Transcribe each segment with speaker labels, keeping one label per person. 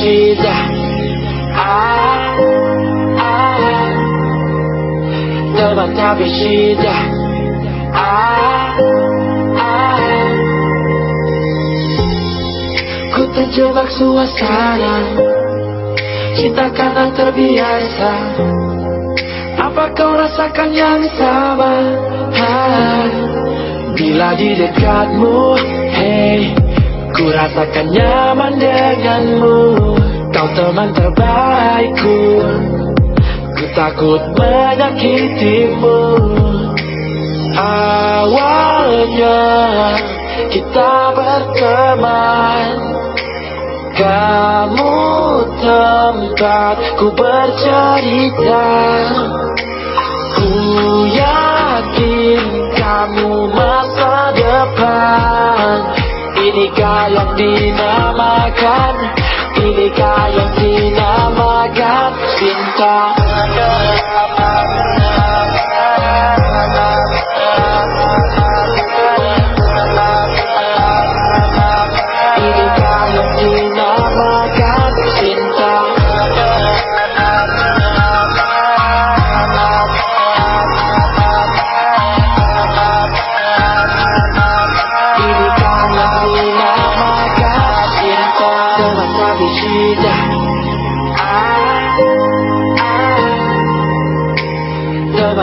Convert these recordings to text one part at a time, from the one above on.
Speaker 1: shida ah, ah. Teman tapi shida ah, ah. Ku terjebak suasana Cinta karena terbiasa Apa kau rasakan yang sama ah, Bila di dekatmu Hey Ku rasakan nyaman denganmu. Kau teman terbaikku. Ku takut menyakitimu. Awalnya kita berteman. Kamu tempat ku bercerita. Ku yakin kamu masa Inikah yang dinamakan. Inikah yang dinamakan. Cinta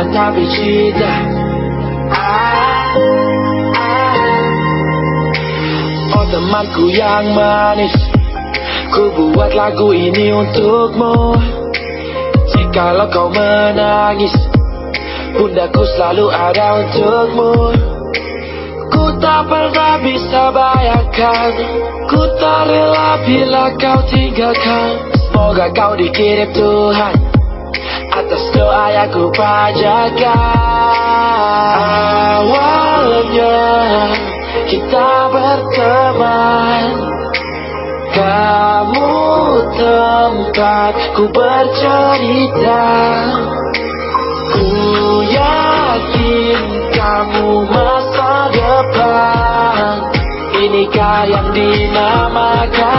Speaker 1: Teman tapi cinta ah, ah. Oh temanku yang manis Ku buat lagu ini untukmu. Jikalau kau menangis Bundaku selalu ada untukmu. Ku tak pernah bisa bayangkan Ku tak rela bila kau tinggalkan. Semoga kau dikirim Tuhan Atas doa yang ku panjatkan Awalnya kita berteman. Kamu tempat ku bercerita. Ku yakin kamu masa depan. Inikah yang dinamakan